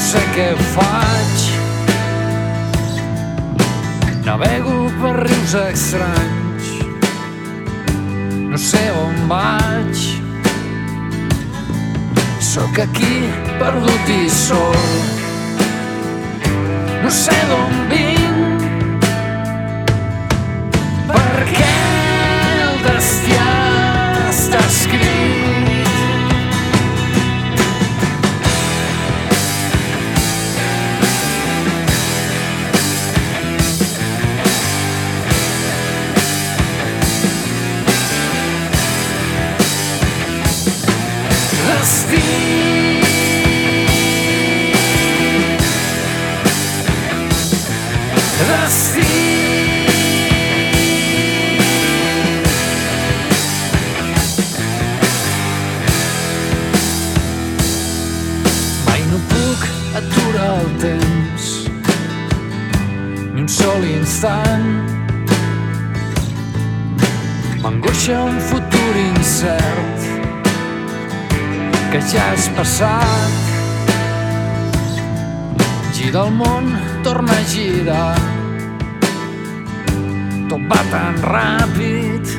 sé què faig. Navego per rius estranys. No sé on vaig. Sóc aquí perdut i sol. No sé d'on vinc Mai temps un sol m'angoixa un futur incert que ja és passat gira el món, torna a girar. Tot va tan ràpid.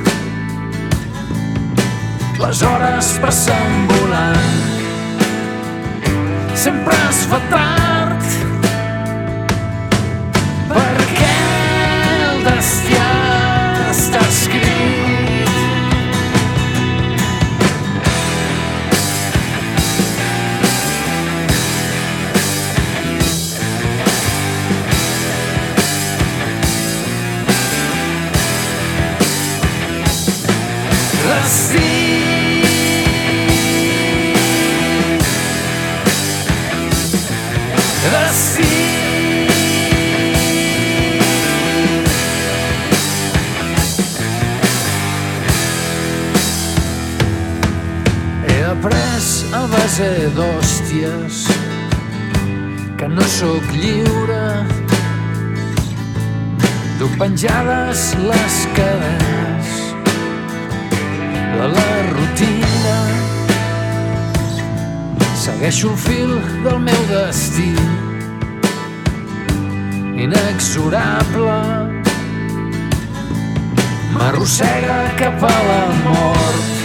Les hores passen volant. Sempre es fa tard d'hòsties que no sóc lliure. Duc penjades les cadenes de la rutina. Segueixo el fil del meu destí. Inexorable. M'arrossega cap a la mort